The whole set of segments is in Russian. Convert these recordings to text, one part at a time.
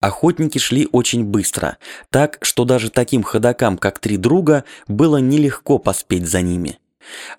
Охотники шли очень быстро, так что даже таким ходокам, как три друга, было нелегко поспеть за ними.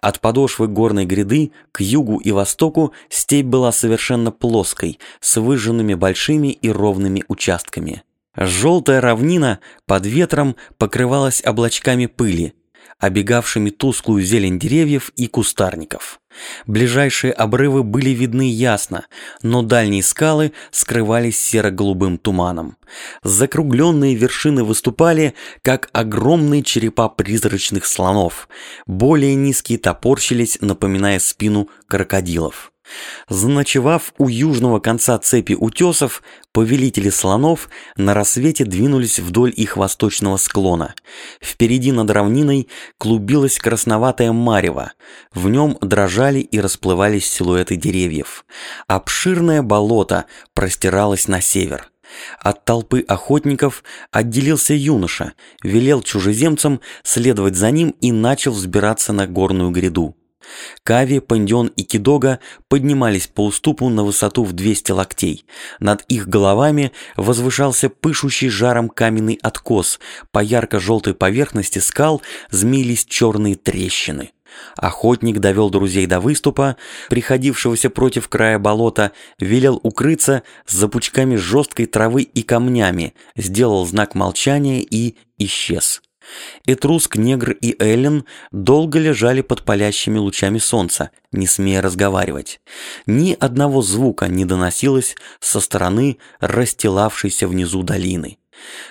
От подошвы горной гряды к югу и востоку степь была совершенно плоской, с выжженными большими и ровными участками. Желтая равнина под ветром покрывалась облачками пыли, обегавшими тусклую зелень деревьев и кустарников. Ближайшие обрывы были видны ясно, но дальние скалы скрывались серо-голубым туманом. Закругленные вершины выступали, как огромные черепа призрачных слонов. Более низкие топорщились, напоминая спину крокодилов. Заночевав у южного конца цепи утесов, повелители слонов на рассвете двинулись вдоль их восточного склона. Впереди над равниной клубилась красноватая марево, в нем дрожали и расплывались силуэты деревьев. Обширное болото простиралось на север. От толпы охотников отделился юноша, велел чужеземцам следовать за ним и начал взбираться на горную гряду. Кави, Пандион и Кидога поднимались по уступу на высоту в 200 локтей. Над их головами возвышался пышущий жаром каменный откос. По ярко-желтой поверхности скал змеились черные трещины. Охотник довел друзей до выступа, приходившегося против края болота, велел укрыться за пучками жесткой травы и камнями, сделал знак молчания и исчез. Этруск, Негр и Эллен долго лежали под палящими лучами солнца, не смея разговаривать. Ни одного звука не доносилось со стороны расстилавшейся внизу долины.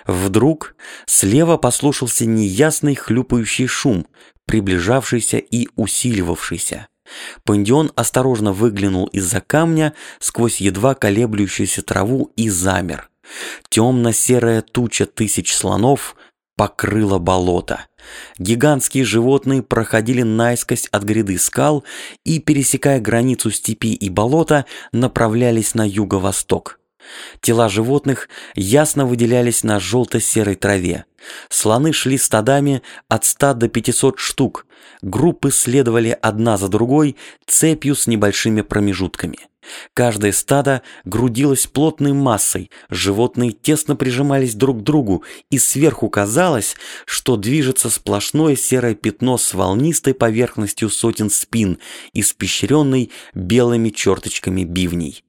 Вдруг слева послушался неясный хлюпающий шум, приближавшийся и усиливавшийся. Пандион осторожно выглянул из-за камня сквозь едва колеблющуюся траву и замер. Темно-серая туча тысяч слонов покрыло болото. Гигантские животные проходили наискось от гряды скал и, пересекая границу степи и болота, направлялись на юго-восток. Тела животных ясно выделялись на желто-серой траве. Слоны шли стадами от 100 до 500 штук. Группы следовали одна за другой цепью с небольшими промежутками. Каждое стадо грудилось плотной массой, животные тесно прижимались друг к другу, и сверху казалось, что движется сплошное серое пятно с волнистой поверхностью сотен спин, испещренной белыми черточками бивней.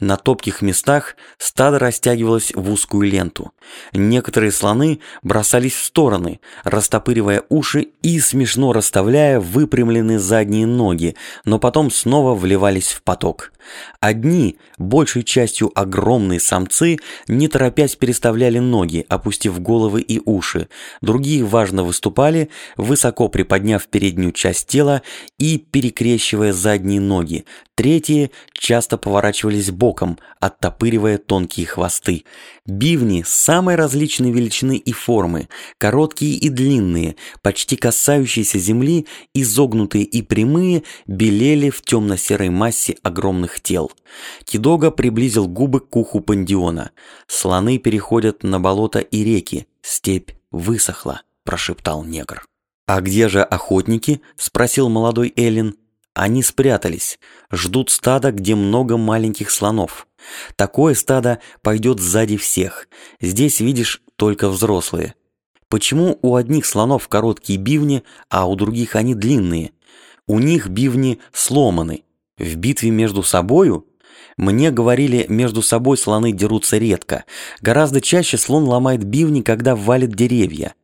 На топких местах стадо растягивалось в узкую ленту. Некоторые слоны бросались в стороны, растопыривая уши и смешно расставляя выпрямленные задние ноги, но потом снова вливались в поток. Одни, большей частью огромные самцы, не торопясь переставляли ноги, опустив головы и уши. Другие важно выступали, высоко приподняв переднюю часть тела и перекрещивая задние ноги. Третьи часто поворачивались боком, оттопыривая тонкие хвосты. Бивни самой различной величины и формы, короткие и длинные, почти касающиеся земли, изогнутые и прямые, белели в темно-серой массе огромных тел. Кидога приблизил губы к уху пандиона. Слоны переходят на болото и реки, степь высохла, прошептал негр. «А где же охотники?» – спросил молодой Эллен. Они спрятались, ждут стада, где много маленьких слонов. Такое стадо пойдет сзади всех. Здесь видишь только взрослые. Почему у одних слонов короткие бивни, а у других они длинные? У них бивни сломаны. В битве между собою мне говорили, между собой слоны дерутся редко. Гораздо чаще слон ломает бивни, когда валит деревья.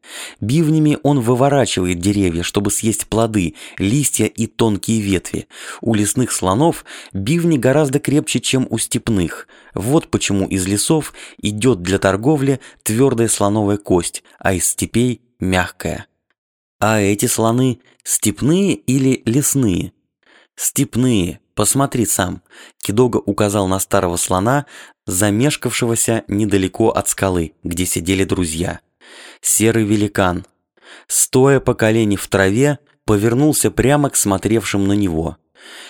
Бивнями он выворачивает деревья, чтобы съесть плоды, листья и тонкие ветви. У лесных слонов бивни гораздо крепче, чем у степных. Вот почему из лесов идет для торговли твердая слоновая кость, а из степей – мягкая. А эти слоны степные или лесные? Степные, Посмотри сам. Кидога указал на старого слона, замешкавшегося недалеко от скалы, где сидели друзья. Серый великан. Стоя по колени в траве, повернулся прямо к смотревшим на него.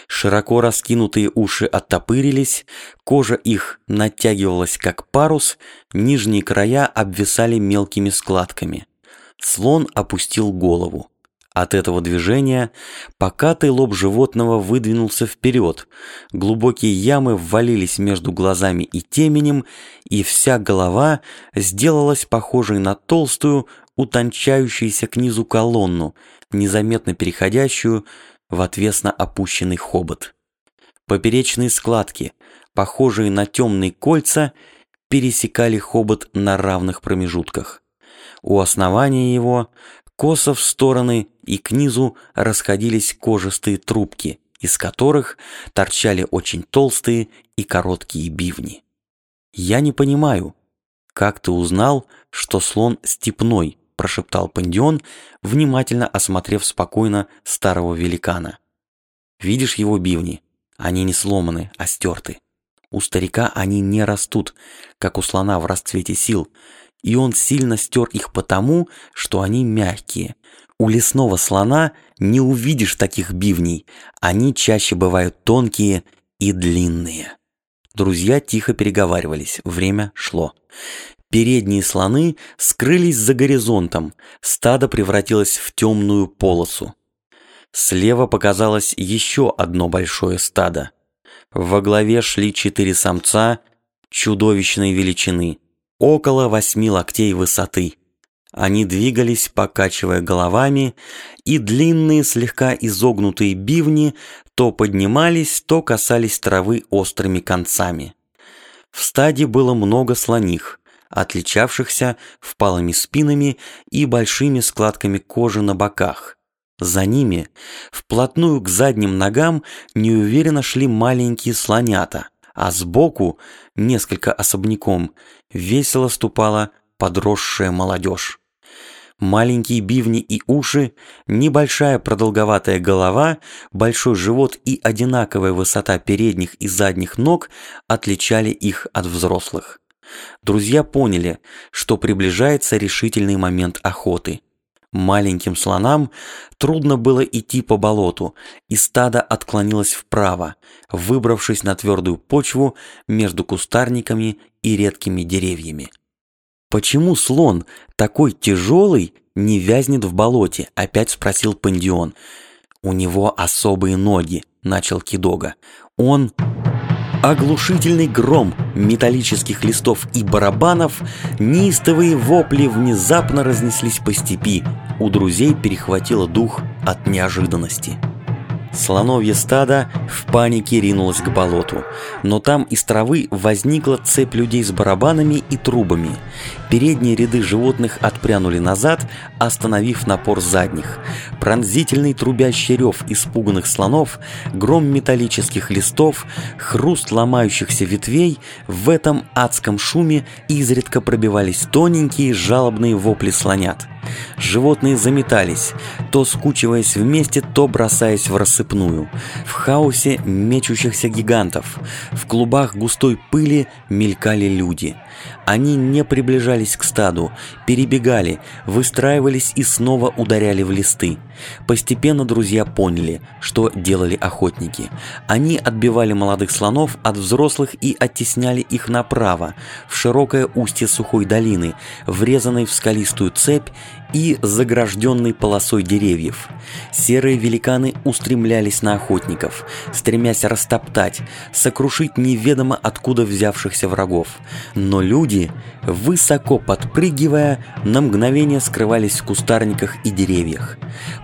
Широко раскинутые уши оттопырились, кожа их натягивалась как парус, нижние края обвисали мелкими складками. Слон опустил голову. От этого движения покатый лоб животного выдвинулся вперед, глубокие ямы ввалились между глазами и теменем, и вся голова сделалась похожей на толстую, утончающуюся к низу колонну, незаметно переходящую в отвесно опущенный хобот. Поперечные складки, похожие на темные кольца, пересекали хобот на равных промежутках. У основания его Косо в стороны и к низу расходились кожистые трубки, из которых торчали очень толстые и короткие бивни. «Я не понимаю, как ты узнал, что слон степной?» – прошептал Пандион, внимательно осмотрев спокойно старого великана. «Видишь его бивни? Они не сломаны, а стерты. У старика они не растут, как у слона в расцвете сил, и он сильно стер их потому, что они мягкие. У лесного слона не увидишь таких бивней, они чаще бывают тонкие и длинные. Друзья тихо переговаривались, время шло. Передние слоны скрылись за горизонтом, стадо превратилось в темную полосу. Слева показалось еще одно большое стадо. Во главе шли четыре самца чудовищной величины – около восьми локтей высоты. Они двигались, покачивая головами, и длинные слегка изогнутые бивни то поднимались, то касались травы острыми концами. В стаде было много слоних, отличавшихся впалыми спинами и большими складками кожи на боках. За ними, вплотную к задним ногам, неуверенно шли маленькие слонята – а сбоку, несколько особняком, весело ступала подросшая молодежь. Маленькие бивни и уши, небольшая продолговатая голова, большой живот и одинаковая высота передних и задних ног отличали их от взрослых. Друзья поняли, что приближается решительный момент охоты – Маленьким слонам трудно было идти по болоту, и стадо отклонилось вправо, выбравшись на твердую почву между кустарниками и редкими деревьями. «Почему слон, такой тяжелый, не вязнет в болоте?» – опять спросил Пандион. «У него особые ноги», – начал Кидога. «Он...» Оглушительный гром металлических листов и барабанов, неистовые вопли внезапно разнеслись по степи. У друзей перехватило дух от неожиданности. Слоновье стадо в панике ринулось к болоту, но там из травы возникла цепь людей с барабанами и трубами. Передние ряды животных отпрянули назад, остановив напор задних. Пронзительный трубящий рев испуганных слонов, гром металлических листов, хруст ломающихся ветвей, в этом адском шуме изредка пробивались тоненькие жалобные вопли слонят. Животные заметались, то скучиваясь вместе, то бросаясь в рассыпную. В хаосе мечущихся гигантов, в клубах густой пыли мелькали люди. Они не приближались к стаду, перебегали, выстраивались и снова ударяли в листы. Постепенно друзья поняли, что делали охотники. Они отбивали молодых слонов от взрослых и оттесняли их направо, в широкое устье сухой долины, врезанной в скалистую цепь и загражденной полосой деревьев. Серые великаны устремлялись на охотников, стремясь растоптать, сокрушить неведомо откуда взявшихся врагов. Но люди, высоко подпрыгивая, на мгновение скрывались в кустарниках и деревьях.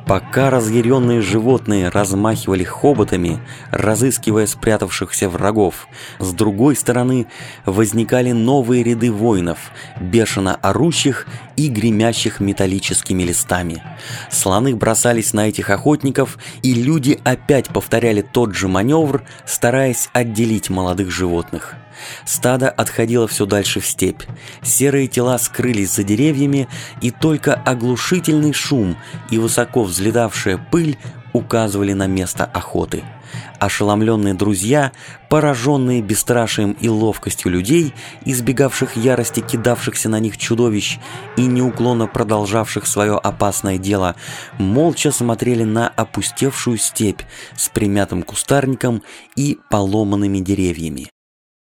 Пока разъяренные животные размахивали хоботами, разыскивая спрятавшихся врагов, с другой стороны возникали новые ряды воинов, бешено орущих и гремящих металлическими листами. Слоны бросались на этих охотников, и люди опять повторяли тот же маневр, стараясь отделить молодых животных. Стадо отходило все дальше в степь. Серые тела скрылись за деревьями, и только оглушительный шум и высоко взлетавшая пыль указывали на место охоты. Ошеломленные друзья, пораженные бесстрашием и ловкостью людей, избегавших ярости кидавшихся на них чудовищ и неуклонно продолжавших свое опасное дело, молча смотрели на опустевшую степь с примятым кустарником и поломанными деревьями.